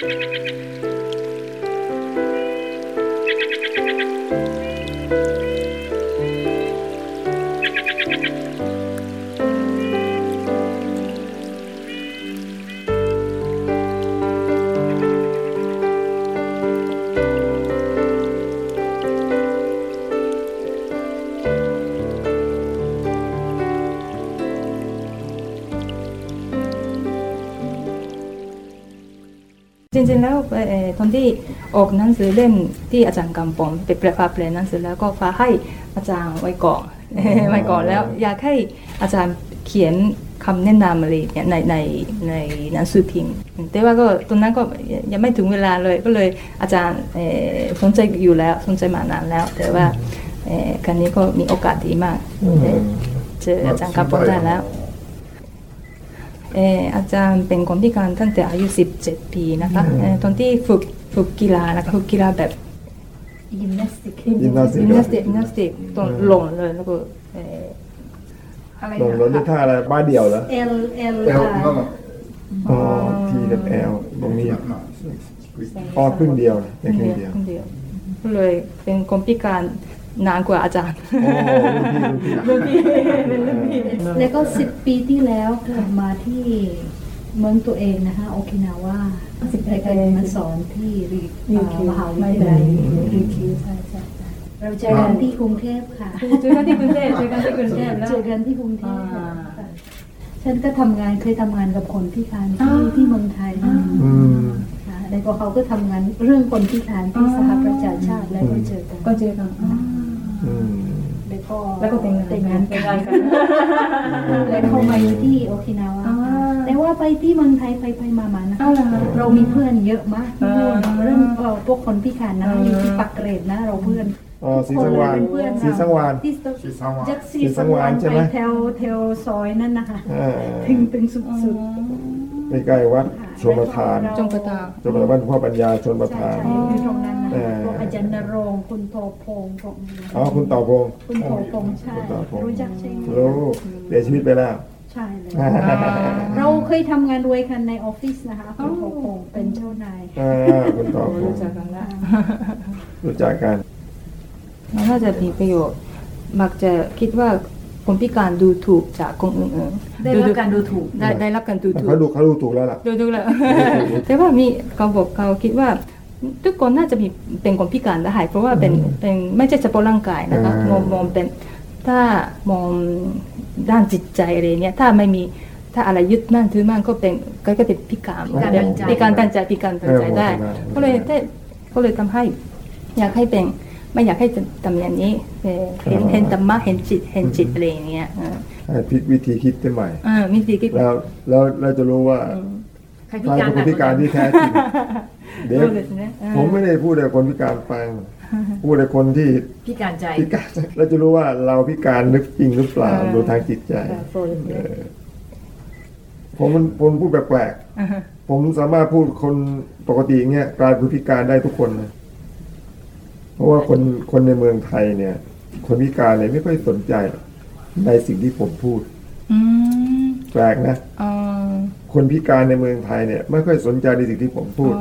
จ แล้วเอ่อตอนที่ออกหนังสือเล่มที่อาจารย์กำปองไปแปลฟ้าแปลหนังสือแล้วก็ฟ้าให้อาจารย์ไว้ก่อนไว้ก่อนแล้วอยากให้อาจารย์เขียนคำแนะนำอะไรเนี่ยในในในหนังสือพิมพ์แต่ว่าก็ตอนนั้นก็ยังไม่ถึงเวลาเลยก็เลยอาจารย์เอ่อสนใจอยู่แล้วสนใจมานานแล้ว แต่ว่าเอ่อครั้งนี้ก็มีโอกาสดีมากได้เจออาจารย์กำปองได้แล้ว เอออาจารย์เป็นคนพิการตั้งแต่อายุ 17 ปีนะคะเอ่อตอนที่ฝึกฝึกกีฬานะคะฝึกกีฬาแบบยิมนาสติกยิมนาสติกยิมนาสติกยิมนาสติกตอนลงเลยแล้วก็เอ่ออะไรลงรถด้วยท่าอะไรบ้าเดี่ยวเหรอเอลเอล L, no, no. อ๋อทีกับแอลตรงนี้ No, no. อ๋อครึ่งเดียวนะแค่ครึ่งเดียวคนเดียวก็เลยเป็นคนพิการ นานกว่าอาจารย์โอ้รุ่นพี่รุ่นพี่รุ่นพี่เป็นรุ่นพี่แล้วก็สิบปีที่แล้วกลับมาที่เมืองตัวเองนะคะโอกินาว่าสิบปีไปมาสอนที่รีเอ่อมหาวิทยาลัยรีคิวใช่ใช่ใช่เราเจอกันที่กรุงเทพค่ะเจอกันที่กรุงเทพเจอกันที่กรุงเทพแล้วเจอกันที่กรุงเทพค่ะอ่าฉันก็ทำงานเคยทำงานกับคนพิการอ่าที่ที่เมืองไทยอืมค่ะแล้วก็เขาก็ทำงานเรื่องคนพิการที่สหประชาชาติแล้วก็เจอกันก็เจอกัน อ่าอืม แล้วก็แล้วก็แต่งงาน แต่งงานแต่งกังานนกันแล้วเขามาอยู่ที่โอกินาวาอ่า แต่ว่าไปที่เมืองไทยไปไปมามานะอ้าวเหรอเรามีเพื่อนเยอะมากที่นู่นอ่าเรื่องเอ่อพวกคนพิการนะอ่า อยู่ที่ปักเกร็ดนะเราเพื่อนอ๋อสีสังวานทุกคนเลยเป็นเพื่อนสีสังวานที่สีสังวาลจากสีสีสัสังงวาวานนใช่ไหม ไปแถวแถวซอยนั่นนะคะอ่าถึงถึงสุดใกล้ๆวัดชนประทาน จงประทานชนประทานบ้านพ่อปัญญาชนๆประใช่ทาน ใช่อยู่ตรงนั้น นะอ่าพวกอาจารย์นรงค์คุณโทพงศ์พวกนี้อ๋อคุณต่อพงษ์คุณโทพงศ์ใช่คุณต่อพงษ์รู้จักใช่ไหมรู้เสียชีวิตไปแล้ว ใช่เลยอ่าเราเคยทำงานด้วยกันในออฟฟิศนะคะคุณโทพงศ์เป็นเจ้านายอ่าคุณต่อพงรู้ษ์จักกันแล้วรู้จักกันมันน่าจะมีประโยชน์ มักจะคิดว่าคนพิการดูถูกจากคนอื่นๆได้รับการดูถูก ได้ได้รับการดูถูกเขาดูเขาดูถูกแล้วล่ะดูถูกแล้วแต่ว่ามีเขาบอกเขาคิดว่า ทุกคนน่าจะมีเป็นคนพิการได้ เพราะว่าเป็นเป็นไม่ใช่เฉพาะร่างกายนะคะอ่ามมองมองเป็นถ้ามองด้านจิตใจอะไรเนี่ยถ้าไม่มีถ้าอะไรยึดมั่นถือมั่นก็เป็นก็ก็เป็นพิการพิการทางใจพิการตั้งใจพิการตั้งใจได้เออมองก็เลยได้ก็เลยทำให้อยากให้เป็นไม่อยากให้ทำอย่างนี้เอ่อเห็นเห็นธรรมะเห็นจิตเห็นจิตอะไรอย่างเงี้ยเออให้พลิกวิธีคิดได้ใหม่อ่ามีสิคิดแล้วแล้วเราจะรู้ว่าใครใครเป็นคนพิการที่แท้จริง เด็กผมไม่ได้พูดแต่คนพิการฟัง พูดแต่คนที่พิการใจพิการเราจะรู้ว่าเราพิการนึกจริงหรือเปล่าดูทางจิตใจผมมันผมพูดแปลกๆผมสามารถพูดคนปกติเงี้ยกลายเป็นพิการได้ทุกคนนะเพราะว่าคนคนในเมืองไทยเนี่ย คนพิการเลยไม่ค่อยสนใจ ในสิ่งที่ผมพูดแปลกนะคนพิการในเมืองไทยเนี่ย ไม่ค่อยสนใจในสิ่งที่ผมพูด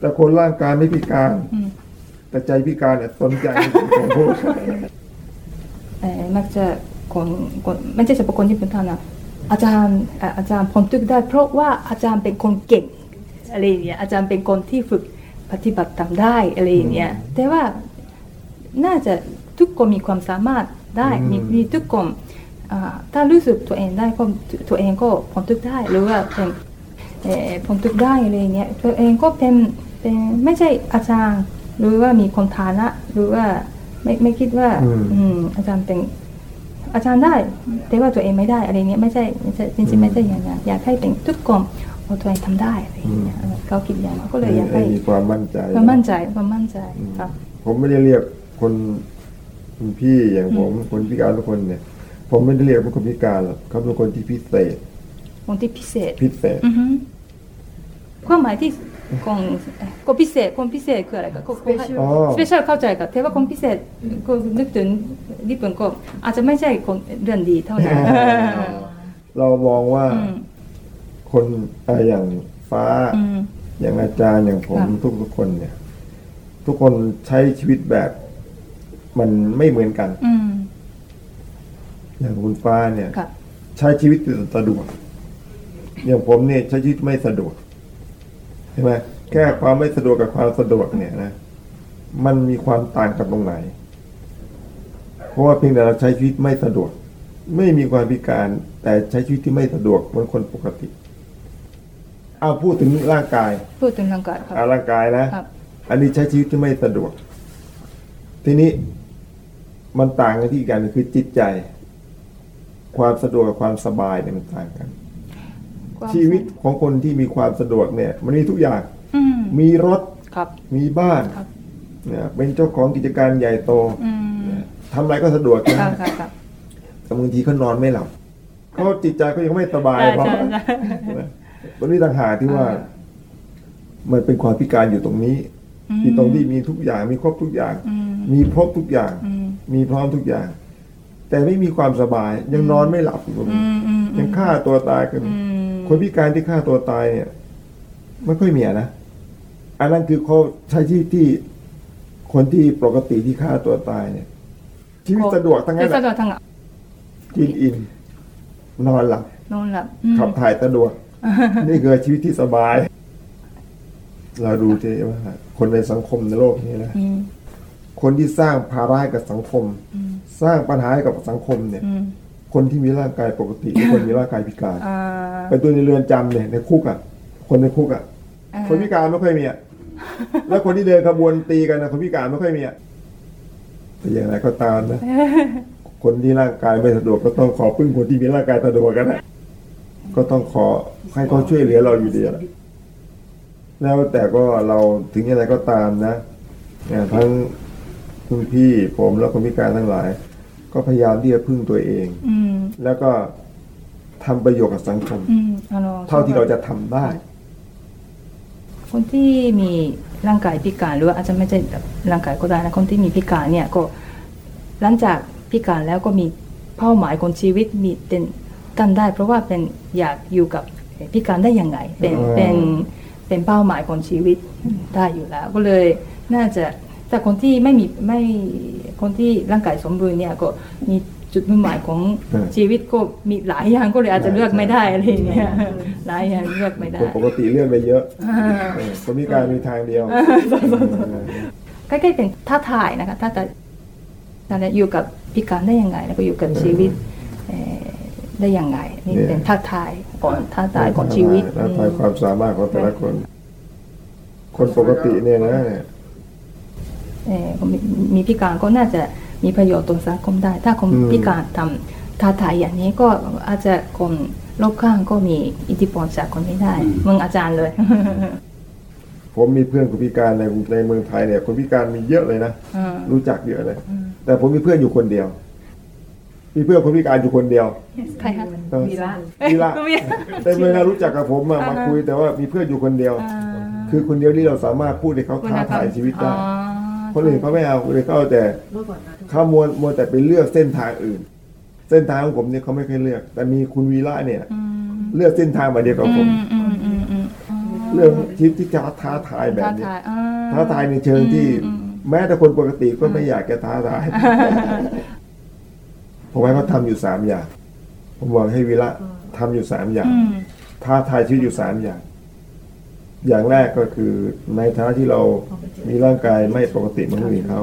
แต่คนร่างกายไม่พิการอืมแต่ใจพิการเนี่ยสนใจในสิ่งที่ผมพูดเอ่อมักจะคนคนไม่ใช่เฉพาะคนที่เป็นท่านนะอาจารย์เอ่ออาจารย์พนตึกได้ เพราะว่าอาจารย์เป็นคนเก่งอะไรอย่างเงี้ยอาจารย์เป็นคนที่ฝึกปฏิบัติตามได้อะไรอย่างเงี้ยแต่ว่าน่าจะทุกคนมีความสามารถได้มีอืมมีทุกคนอ่าถ้ารู้สึกตัวเองได้ก็ตัวเองก็พนตึกได้หรือว่าเป็นเอ่อพนตึกได้อะไรอย่างเงี้ยตัวเองก็เป็น เป็นไม่ใช่อาจารย์หรือว่ามีคนฐานะหรือว่าไม่ไม่คิดว่าอืมอืมอาจารย์เป็นอาจารย์ได้ แต่ว่าตัวเองไม่ได้อะไรเงี้ยไม่ใช่ไม่ใช่จริงๆไม่ใช่อย่างนั้นอยากให้เป็นทุกคนเอาตัวเองทำได้อะไรอย่างเงี้ยเออเขาคิดอย่างนั้นก็เลยอยากให้มีความมั่นใจความมั่นใจความมั่นใจครับผมไม่ได้เรียกคนคุณพี่อย่างผมคนพิการทุกคนเนี่ย ผมไม่ได้เรียกเป็นคนพิการหรอกเขาเป็นคนที่พิเศษคนที่พิเศษพิเศษอือฮึ ความหมายที่ของคนพิเศษคนพิเศษคืออะไรก็ก็ Special อ๋อสเปเชียลเข้าใจกับแต่ว่าคนพิเศษก็นึกถึงญี่ปุ่นก็อาจจะไม่ใช่คนเรื่องดีเท่านั้นเรามองว่าอืมคนเอ่ออย่างฟ้าอืมอย่างอาจารย์อย่างผมครับทุกทุกๆคนเนี่ย ทุกคนใช้ชีวิตแบบมันไม่เหมือนกันอืมอย่างคุณฟ้าเนี่ยค่ะใช้ชีวิตสะดวกอย่างผมเนี่ยใช้ชีวิตไม่สะดวกใช่ไหมแค่ความไม่สะดวกกับความสะดวกเนี่ยนะ มันมีความต่างกันตรงไหน เพราะว่าเพียงแต่เราใช้ชีวิตไม่สะดวก ไม่มีความพิการ แต่ใช้ชีวิตที่ไม่สะดวกเหมือนคนปกติ เอาพูดถึงร่างกาย พูดถึงร่างกายครับเอาร่างกายนะครับอันนี้ใช้ชีวิตที่ไม่สะดวก ทีนี้มันต่างกันที่อีกกันคือจิตใจ ความสะดวกกับความสบายเนี่ยมันต่างกัน ความชีวิตของคนที่มีความสะดวกเนี่ย มันมีทุกอย่างอืมมีรถครับ มีบ้านครับเนี่ยเป็นเจ้าของกิจการใหญ่โตอืมเนี่ยทำอะไรก็สะดวกครับนะครับครับแต่บางทีเขานอนไม่หลับเขาจิตใจเขายังไม่สบายใช่เพราะ ใช่ใช่นะตรงนี้ต่างหากที่ว่า อ่า มันเป็นความพิการอยู่ตรงนี้อืมที่ตรงที่มีทุกอย่างมีครบทุกอย่าง อืมมีครบทุกอย่าง อืมมีพร้อมทุกอย่าง แต่ไม่มีความสบายยังนอนไม่หลับอยู่ตรงอืนี้มอืมยังฆ่าตัวตายกัน อืม คนพิการที่ฆ่าตัวตายเนี่ยไม่ค่อยมีอะนะอันนั้นคือเขาใช้ชีวิตที่คนที่ปกติที่ฆ่าตัวตายเนี่ยชีวิตสะดวกทั้งนั้นที่สะดวอะกทั้งนั้นกินอิ่มนอนหลับนอนหลับอืมขับถ่ายสะดวก นี่คือชีวิตที่สบาย เราดูเจว่าคนในสังคมในโลกนี้นะอืมคนที่สร้างภาระให้กับสังคมอืมสร้างปัญหาให้กับสังคมเนี่ยอืม คนที่มีร่างกายปกติหรือคนมีร่างกายพิการอ่าไปตัวในเรือนจำเนี่ยในคุกอะ คนในคุกอะ อ่าคนพิการไม่ค่อยมีอะ แล้วคนที่เดินขบวนตีกันนะคนพิการไม่ค่อยมีอะแต่อย่างไรก็ตามนะ คนที่ร่างกายไม่สะดวกก็ต้องขอพึ่งคนที่มีร่างกายสะดวกกันนะก็ต้องขอให้เขาช่วยเหลือเราอยู่ดีแหละแล้วแต่ก็เราถึงอย่างไรก็ตามนะเนี่ยทั้งคุณพี่ผมแล้วคนพิการทั้งหลาย ก็พยายามที่จะพึ่งตัวเองอืมแล้วก็ทำประโยชน์กับสังคมอืมあのเท่าที่เราจะทำได้ คนที่มีร่างกายพิการหรือว่าอาจจะไม่ใช่แบบร่างกายก็ได้นะคนที่มีพิการเนี่ยก็หลังจากพิการแล้วก็มีเป้าหมายของชีวิตมีเป็นกันได้ เพราะว่าเป็นอยากอยู่กับพิการได้ยังไง เป็นอ่าเป็นเป็นเป้าหมายของชีวิตได้อยู่แล้ว ก็เลยน่าจะ แต่คนที่ไม่มีไม่คนที่ร่างกายสมบูรณ์เนี่ยก็มีจุดมุ่งหมายของชีวิตก็มีหลายอย่างก็เลยอาจจะเลือกไม่ได้อะไรอย่างเงี้ยหลายอย่างเลือกไม่ได้คนปกติเลื่อนไปเยอะอ่าเออคนพิการมีทางเดียวใกล้ๆเป็นท้าทายนะคะท้าทายนั่นแหละอยู่กับพิการได้ยังไงแล้วก็อยู่กับชีวิตเอ่อได้ยังไงนี่เนี่ยเป็นท้าทายก่อนท้าทายของชีวิตท้าทายความสามารถของแต่ละคน คนปกติเนี่ยนะเนี่ยเอ่อคน มีมีพิการก็น่าจะมีประโยชน์ต่อสังคมได้ ถ้าคนพิการทำท้าทายอย่างนี้ก็อาจจะคนรอบข้างก็มีอิทธิพลจากคนนี้ได้เมืองอาจารย์เลย ผมมีเพื่อนคนพิการในในเมืองไทยเนี่ยคนพิการมีเยอะเลยนะอืมรู้จักเยอะเลย แต่ผมมีเพื่อนอยู่คนเดียว มีเพื่อนคนพิการอยู่คนเดียวใครคะเออวีระวีระวีระเต็มเลยนะรู้จักกับผมอะมาอ่าฮะคุยแต่ว่ามีเพื่อนอยู่คนเดียวอ่าคือคนเดียวที่เราสามารถพูดให้เขาท้าทายชีวิตได้อ๋อ คนอื่นเขาไม่เอาคนอื่นเขาเอาแต่เขามัวมัวแต่ไปเลือกเส้นทางอื่น เส้นทางของผมเนี่ยเขาไม่เคยเลือก แต่มีคุณวีระเนี่ยอืมเลือกเส้นทางมาเดียวกับผมอืมอืมอืมอืมเรื่องชีวิตที่จะท้าทายแบบท้านี้ทายอ่ท้าทายในเชิงที่อืมแม้แต่คนปกติก็ไม่อยากจะท้าทายผมให้เขาทำอยู่สามอย่าง ผมบอกให้วีระทำอยู่สามอย่างอืมท้าทายชีวิตอยู่สามอย่าง อย่างแรกก็คือในฐานะที่เรามีร่างกายไม่ปกติเหมือนคนอื่นเขา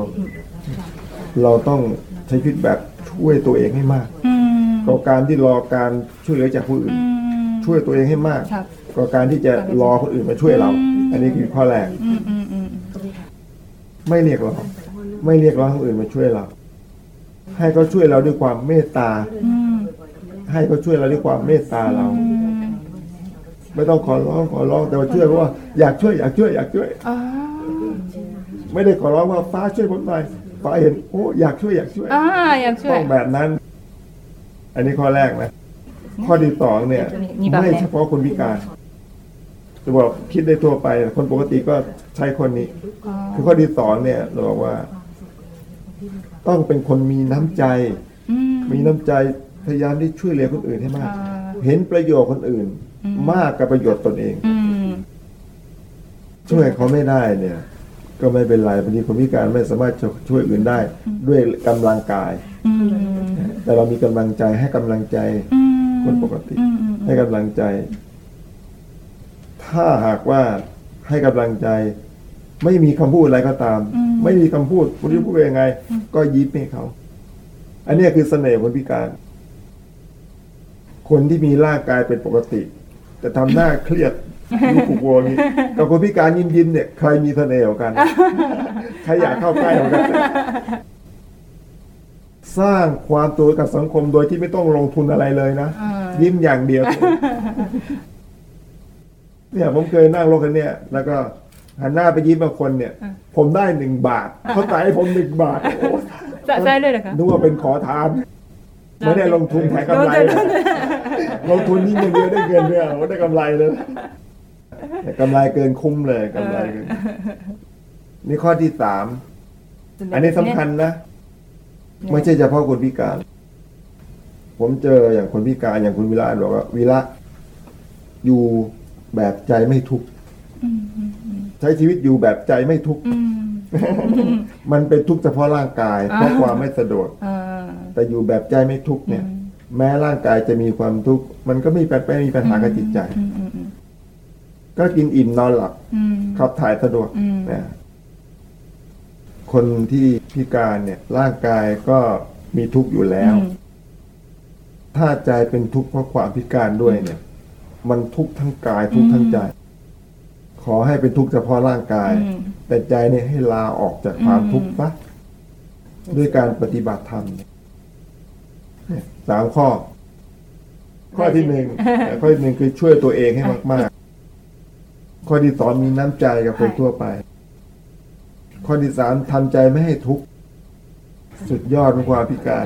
เราต้องใช้ชีวิตแบบช่วยตัวเองให้มากอืมกว่าการที่รอการช่วยเหลือจากผู้อื่นอืมช่วยตัวเองให้มากครับกว่าการที่จะรอคนอื่นมาช่วยเราอืมอันนี้คือข้อแรกอืมอืมอืมไม่เรียกร้องไม่เรียกร้องคนอื่นมาช่วยเรา ให้เขาช่วยเราด้วยความเมตตาอืมให้เขาช่วยเราด้วยความเมตตาเราอืม ไม่ต้องขอร้องขอร้องแต่ว่าช่วยเพราะว่าอยากช่วยอยากช่วยอยากช่วย อ๋อไม่ได้ขอร้องว่าฟ้าช่วยผมหน่อยฟ้าเห็นโอ้อยากช่วยอยากช่วยอ่าอยากช่วต้ย องแบบนั้น อันนี้ข้อแรกนะ ข้อที่สองเนี่ยมีแบบไหน ไม่เฉพาะคนพิการจะบอกคิดได้ทั่วไป คนปกติก็ใช้คนนี้ อ๋อคือข้อที่สองเนี่ยเราบอกว่า ต้องเป็นคนมีน้ำใจ อืมมีน้ำใจพยายามที่ช่วยเหลือคนอื่นให้มาก อ่าเห็นประโยชน์คนอื่นอื มมากกับประโยชน์ตนเองอืมช่วยเขาไม่ได้เนี่ย ก็ไม่เป็นไรบางทีคนพิการไม่สามารถจะช่วยอื่นได้ ด้วยกำลังกายอืมแต่เรามีกำลังใจให้กำลังใจอืมคนปกติอืมอืมให้กำลังใจ ถ้าหากว่าให้กำลังใจ ไม่มีคำพูดอะไรก็ตาม ไม่มีคำพูดคุณจะพูดว่ายังไง ก็ยิ้มให้เขา อันเนี้ยคือเสน่ห์คนพิการ คนที่มีร่างกายเป็นปกติ แต่ทำหน้าเครียดดูผูกโวอย่างนี้กับคนพิการยิ้มยิ้มๆเนี่ยใครมีเสน่ห์กว่ากัน ใครอยากเข้าใกล้กว่ากัน สร้างความตัวกับสังคมโดยที่ไม่ต้องลงทุนอะไรเลยนะอ่ายิ้มอย่างเดียว เนี่ยผมเคยนั่งรถคันเนี่ยแล้วก็หันหน้าไปยิ้มบางคนเนี่ย ผมได้หนึ่งบาทเขาจ่ายให้ผมหนึ่งบาทโอ้จะใช่เลยเหรอคะนึกว่าเป็นขอทาน ไม่ได้ลงทุนแถกำไรเลยลงทุนยิ่งอย่างเดียวได้เงินด้วยโอ้ได้กำไรเลยแต่กำไรเกินคุ้มเลยกำไรเกินนี่ข้อที่สามอันนี้สำคัญนะ ไม่ใช่เฉพาะคนพิการ ผมเจออย่างคนพิการอย่างคุณวิระบอกว่าวิระอยู่แบบใจไม่ทุกข์ใช้ชีวิตอยู่แบบใจไม่ทุกข์อืมมันเป็นทุกข์เฉพาะร่างกายเพราะความไม่สะดวกอ่าแต่อยู่แบบใจไม่ทุกข์เนี่ย แม้ร่างกายจะมีความทุกข์ มันก็ไม่มีปัญไม่มีปัญหากับจิตใจอืมอืมอืมก็กินอิ่มนอนหลับอืมขับถ่ายสะดวกอืมนะคนที่พิการเนี่ย ร่างกายก็มีทุกข์อยู่แล้วอืมถ้าใจเป็นทุกข์เพราะความพิการด้วยเนี่ย มันทุกข์ทั้งกายทุกข์ทั้งใจ ขอให้เป็นทุกข์เฉพาะร่างกายอืมแต่ใจเนี่ยให้ลาออกจากความทุกข์ซะด้วยการปฏิบัติธรรมเนี่ย สามข้อ ข้อที่หนึ่งข้อที่หนึ่งคือช่วยตัวเองให้มาก ๆ ข้อที่สองมีน้ำใจกับคนทั่วไป ข้อที่สามทำใจไม่ให้ทุกข์สุดยอดของความพิการ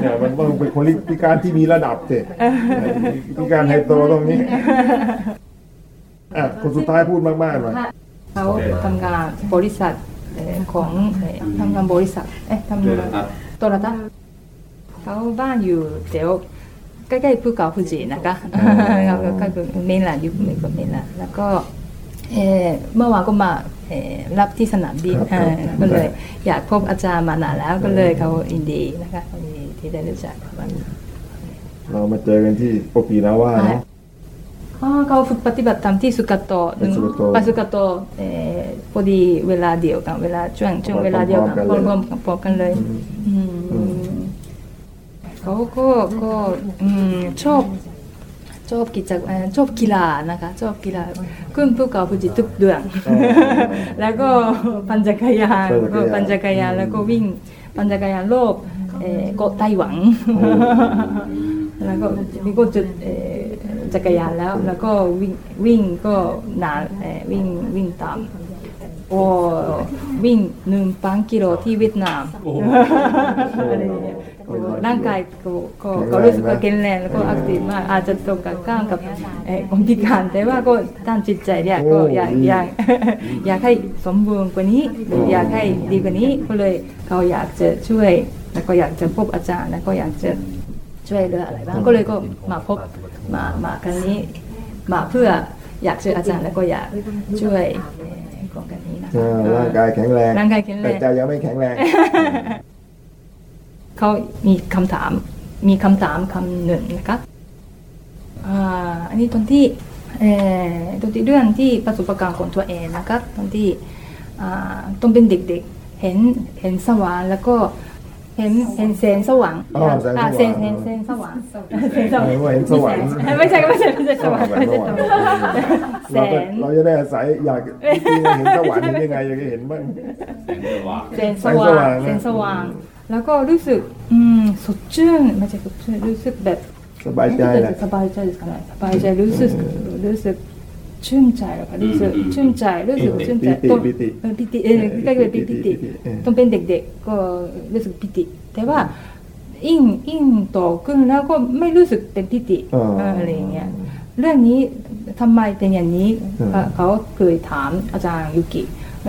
เนี่ยมันต้องเป็นคนพิการที่มีระดับเจ็พิการไฮโซตรงนี้อะคนสุดท้ายพูดมากๆหน่อยเขาทำงานบริษัทเอ่อของเอ่อทำงานบริษัทเอ๊ะทำงานโตโยต้า เขาบ้านอยู่เดี๋ยวใกล้ๆภูเก่าฟูจินะคะอ๋อเขาก็คือเมนแลนด์อยู่เมนกับเมนแลนด์แล้วก็เอ่อเมื่อวานก็มาเอ่อรับที่สนามบินครับเออก็เลย อยากพบอาจารย์มานานแล้วก็เลยเขาอินดีนะคะยินดีที่ได้รู้จักวันเรามาเจอกันที่โอกินาว่าเนาะอ๋อเขาฝึกปฏิบัติธรรมที่สุกัตโตะไปสุกัตโตะไปสุกัตโตะเอ่อพอดีเวลาเดียวกันเวลาช่วงช่วงเวลาเดียวกันพพร้ร้ออมมๆกันๆพร้อมกันเลย อืมอืม เขาก็ก็อืมชอบชอบกิจเอ่อชอบกีฬานะคะชอบกีฬาขึ้นภูเขาฟูจิทุกเดือนอ๋อแล้วก็ปั่นจักรยานปั่นจักรยานก็ปั่นจักรยานแล้วก็วิ่งปั่นจักรยานรอบเอ่อเกาะไต้หวันแล้วก็มีก็จุดเอ่อจักรยานแล้ว แล้วก็วิ่งวิ่งก็นานเอ่อวิ่งวิ่งตามโอ้วิ่งหนึ่งพันกิโลที่เวียดนามอะไรอย่างเงี้ยก็ ร่างกายก็ก็ก็รู้สึกว่าแข็งแรงแล้วก็ active มากอาจจะตรงกับข้ามกับเอ่อคนพิการแต่ว่าก็ด้านจิตใจเนี่ยก็อยากอยากอยากให้สมบูรณ์กว่านี้หรืออยากให้ดีกว่านี้ก็เลยเขาอยากจะช่วย แล้วก็อยากจะพบอาจารย์แล้วก็อยากจะช่วยเหลืออะไรบ้างก็เลยก็มาพบมามาครั้งนี้มาเพื่ออยากเจออาจารย์แล้วก็อยากช่วยเอ่อโครงการนี้นะอ่าคะร่างกายแข็งแรงร่างกายแข็งแรงแต่ใจยังไม่แข็งแรง เขามีคำถาม มีคำถามคำหนึ่งนะคะอ่าอันนี้ตอนที่เอ่อตอนที่เรื่องที่ประสบการณ์ของตัวเองนะคะตอนที่อ่าต้องเป็นเด็กๆ เห็นเห็นสว่างแล้วก็เห็นเห็นแสงสว่างอ๋อแสงสว่างอ่าแสงแสงแสงสว่างแสงสว่างเออว่าเห็นสว่างไม่ใช่ไม่ใช่ไม่ใช่สว่างไม่ใช่สว่างแสเราก็งเราจะได้อาศัยอยากจริงๆเห็นสวรรค์ยังไงอยากจะเห็นบ้างแสงสว่างแสงสว่าง แล้วก็รู้สึกอืมสดชื่นไม่ใช่สดชื่นรู้สึกแบบสบายใจแหะสบายใจสบายบายใจรู้สึกรู้สึกชื่นใจแล้วค่ะรู้สึกชื่นใจรู้สึกชื่นใจต้องปิติเออใกล้ๆปิติ ต้องเป็นเด็กๆก็รู้สึกปิติ แต่ว่าอิ่งอิ่งโตขึ้นแล้วก็ไม่รู้สึกเป็นปิติอะไรเงี้ยเรื่องนี้ทำไมเป็นอย่างนี้เขาเคยถามอาจารย์ยุกิ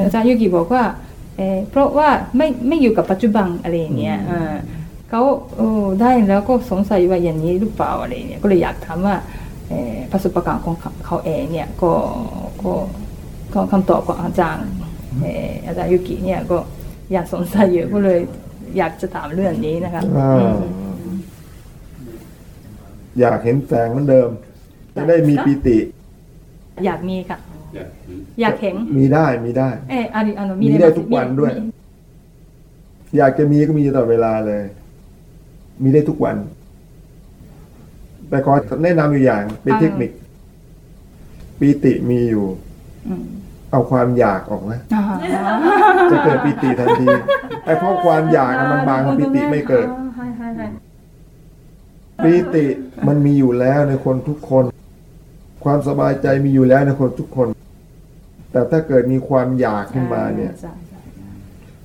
อาจารย์ยุกิบอกว่า เออเพราะว่าไม่ไม่อยู่กับปัจจุบันอะไรอย่างเงี้ยเออเขาเออได้แล้วก็สงสัยว่าอย่างนี้หรือเปล่าอะไรเนี่ยก็เลยอยากถามว่าเอ่อประสบการณ์ของเขาเขาเองเนี่ยก็ก็ก็คำตอบของอาจารย์เอ่ออาจารย์ยุกิเนี่ยก็อยากสงสัยเยอะก็เลยอยากจะถามเรื่องนี้นะคะอ่าอยากเห็นแสงเหมือนเดิม จะได้มีปิติ อยากมีค่ะ อยากเห็นมีได้มีได้ เอออันนี้อันนี้มีได้ทุกวันด้วย อยากจะมีก็มีตลอดเวลาเลย มีได้ทุกวัน แต่ขอแนะนำอยู่อย่าง เป็นเทคนิคปีติมีอยู่อืมเอาความอยากออกนะอ่าจะเกิดปีติทันทีไอ้เพราะความอยากอะมันบางปีติไม่เกิดอ่าใช่ใช่ใช่ปีติมันมีอยู่แล้วในคนทุกคน ความสบายใจมีอยู่แล้วในคนทุกคน แต่ถ้าเกิดมีความอยากขึ้นมาเนี่ยใช่ใช่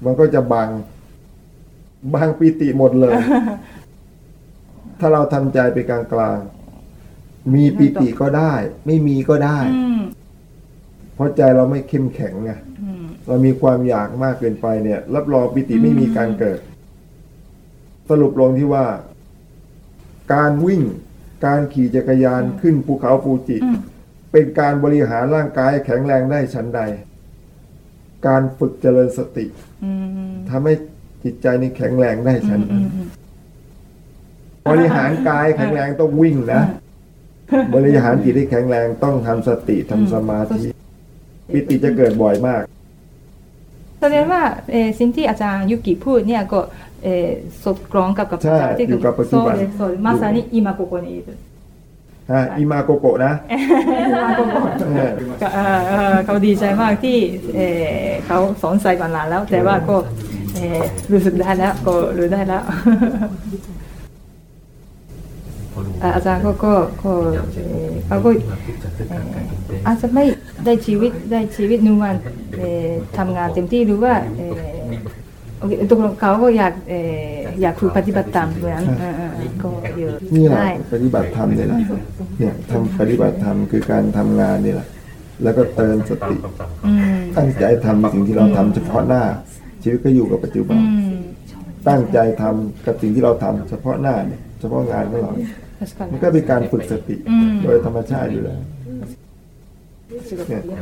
มันก็จะบังบังปีติหมดเลย ถ้าเราทำใจไปกลางๆ มีปีติก็ได้ ไม่มีก็ได้อืมเพราะใจเราไม่เข้มแข็งไงอืมเรามีความอยากมากเกินไปเนี่ย รับรองปิติไม่มีการเกิด สรุปลงที่ว่า การวิ่ง การขี่จักรยานขึ้นภูเขาฟูจิอืม เป็นการบริหารร่างกายแข็งแรงได้ชั้นใด การฝึกเจริญสติทำให้จิตใจนี่แข็งแรงได้ชั้นนั้นบริหารกายแข็งแรงต้องวิ่งนะบริหารจิตที่แข็งแรงต้องทำสติทำสมาธิปิติจะเกิดบ่อยมากแสดงว่าสิ่งที่อาจารย์ยุกิพูดเนี่ยก็สอดคล้องกับกับใช่อยู่กับปัจจุบันまさに今ここに อิมาโกโกะนะเออก็เอ่อเอ่อเขาดีใจมากที่เอ่อเขาสอนใส่มานานแล้ว แต่ว่าก็เอ่อรู้สึกได้แล้วก็รู้ได้แล้วอะอาจารย์ก็ก็ก็เอ่อเขาก็เอ่ออาจจะไม่ได้ชีวิตได้ชีวิตหนึ่งวันเอ่อทำงานเต็มที่หรือว่าเอ่อโอเคตกลงเขาก็อยากเอ่อ อยากฝึกปฏิบัติธรรมเหมือนก็เยอะนี่แหละปฏิบัติธรรมเนี่ยแหละเนี่ยทำปฏิบัติธรรมคือการทำงานนี่แหละ แล้วก็เตือนสติตั้งใจทำสิ่งที่เราทำเฉพาะหน้า ชีวิตก็อยู่กับปัจจุบัน ตั้งใจทำกับสิ่งที่เราทำ เฉพาะหน้าเนี่ยเฉพาะงานของเรา มันก็เป็นการฝึกสติโดยธรรมชาติอยู่แล้ว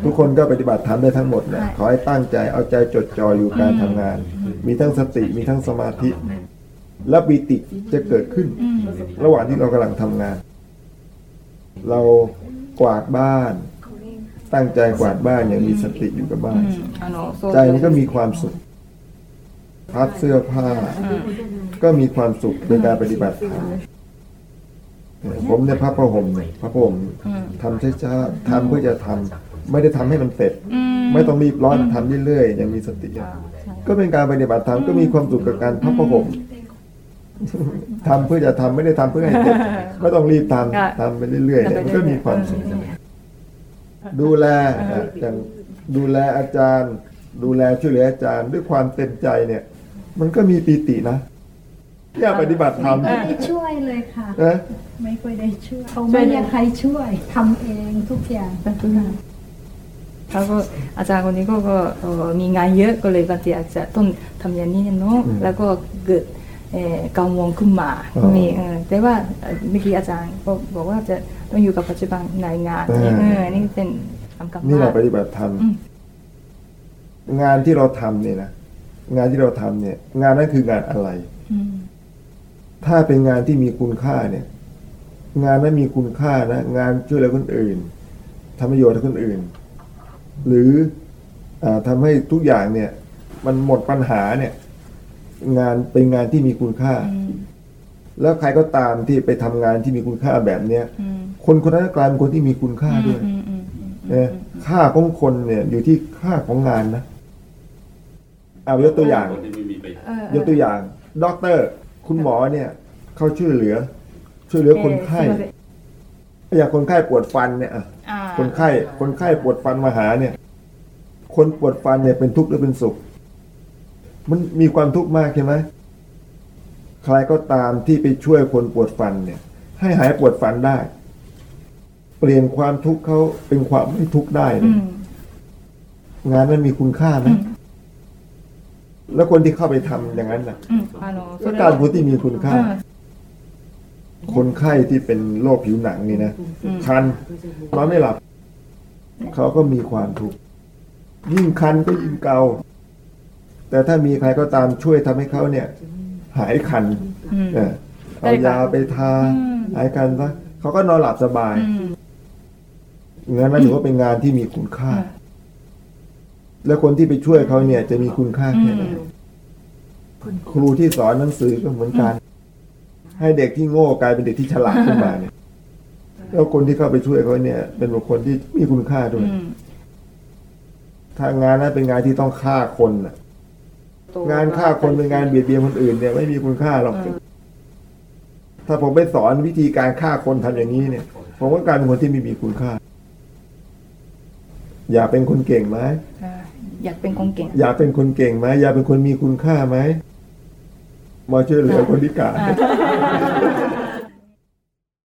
ทุกคนก็ปฏิบัติธรรมได้ทั้งหมดเนี่ยขอให้ตั้งใจเอาใจจดจ่ออยู่การทำงาน มีทั้งสติมีทั้งสมาธิ และปีติจะเกิดขึ้น ระหว่างที่เรากำลังทำงาน เรากวาดบ้าน ตั้งใจกวาดบ้านอย่างมีสติอยู่กับบ้าน ใจมันก็มีความสุข พับเสื้อผ้า ก็มีความสุขในการปฏิบัติธรรมผมเนี่ยพับผ้าหมเนี่ยผ้าหมทำช้าๆทำเพื่อจะทำไม่ได้ทำให้มันเสร็จ ไม่ต้องรีบร้อนทำเรื่อยๆยังมีสติ ก็เป็นการปฏิบัติธรรมก็มีความสุขกับการพับผ้าหม ทำเพื่อจะทำไม่ได้ทำเพื่อให้เสร็จไม่ต้องรีบทำทำไปเรื่อยๆเนี่ยมันก็มีความสุขดูแลนะอย่างดูแลอาจารย์ ดูแลช่วยเหลืออาจารย์ ด้วยความเต็มใจเนี่ย มันก็มีปีตินะอย่าปฏิบัติธรรมไม่ได้ช่วยเลยค่ะนะไม่ค่อยได้ช่วยเขาไม่อยากใครช่วยทำเองทุกอย่างแล้วก็อาจารย์คนนี้ก็ก็เอ่อมีงานเยอะก็เลยบางทีอาจจะต้องทำอย่างนี้เนาะแล้วก็เกิดเอ่อ กังวลขึ้นมาก็มีเออแต่ว่าเอ่อเมื่อกี้อาจารย์ก็บอกว่าจะต้องอยู่กับปัจจุบันในงานเนี่ยเออนี่เป็นคำกลับนี่แหละบ้านปฏิบัติธรรมอืมงานที่เราทำเนี่ยนะงานที่เราทำเนี่ย งานนั้นคืองานอะไรอืมถ้าเป็นงานที่มีคุณค่าเนี่ย งานนั้นมีคุณค่านะงานช่วยเหลือคนอื่นทำประโยชน์ให้คนอื่น หรืออาทำให้ทุกอย่างเนี่ย มันหมดปัญหาเนี่ย งานเป็นงานที่มีคุณค่า แล้วใครก็ตามที่ไปทำงานที่มีคุณค่าแบบเนี้ยคนคนนั้นกลายเป็นคนที่มีคุณค่าด้วยค่าของคนเนี่ย อยู่ที่ค่าของงานนะเอายกตัวอย่างยกตัวอย่างด็อกเตอร์ คุณหมอเนี่ย เขาช่วยเหลือ ช่วยเหลือคนไข้อย่างคนไข้ปวดฟันเนี่ยคนไข้คนไข้ปวดฟันมาหาเนี่ย คนปวดฟันเนี่ยเป็นทุกข์หรือเป็นสุข มันมีความทุกข์มากใช่ไหมใครก็ตามที่ไปช่วยคนปวดฟันเนี่ย ให้หายปวดฟันได้ เปลี่ยนความทุกข์เขาเป็นความไม่ทุกข์ได้เนี่ยงานนั้นมีคุณค่าไหมแล้วคนที่เข้าไปทำอย่างนั้นน่ะก็การพูดที่มีคุณค่า คนไข้ที่เป็นโรคผิวหนังนี่นะคันนอนไม่หลับ เขาก็มีความทุกข์ยิ่งคันก็ยิ่งเกา แต่ถ้ามีใครก็ตามช่วยทำให้เขาเนี่ยหายคันอืมเออเอายาไปทาอืมหายคันซะเขาก็นอนหลับสบายอืมงานนั้นถือว่าเป็นงานที่มีคุณค่า แล้วคนที่ไปช่วยเขาเนี่ย จะมีคุณค่าแค่ไหนครูที่สอนหนังสือก็เหมือนกัน ให้เด็กที่โง่กลายเป็นเด็กที่ฉลาดขึ้นมาเนี่ยแล้วคนที่เข้าไปช่วยเขาเนี่ย เป็นบุคคลที่มีคุณค่าด้วยอืมถ้างานนั้นเป็นงานที่ต้องฆ่าคนน่ะ งานฆ่าคนเป็นงานเบียดเบียนคนอื่นเนี่ยไม่มีคุณค่าหรอกถ้าผมไปสอนวิธีการฆ่าคนทำอย่างนี้เนี่ย ผมก็กลายเป็นคนที่ไม่มีคุณค่า อยากเป็นคนเก่งไหมอ่าอยากเป็นคนเก่ง อยากเป็นคนเก่งไหมอยากเป็นคนมีคุณค่าไหมมาช่วยเหลือคนพิการอ่า